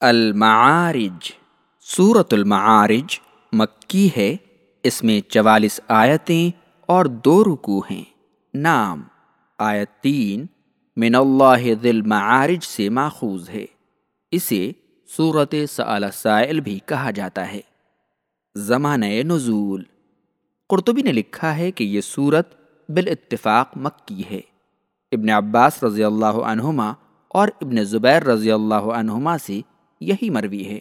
المعارج سورت المعارج مکی ہے۔ اس میں چوالیس آیتیں اور دو رکو ہیں۔ نام آیت تین، من اللہ ذل معارج سے ماخوذ ہے۔ اسے صورت سعال سائل بھی کہا جاتا ہے۔ زمانہ نزول۔ قرطبی نے لکھا ہے کہ یہ صورت بالاتفاق مکی ہے۔ ابن عباس رضی اللہ عنہما اور ابن زبیر رضی اللہ عنہما سے یہی مروی ہے۔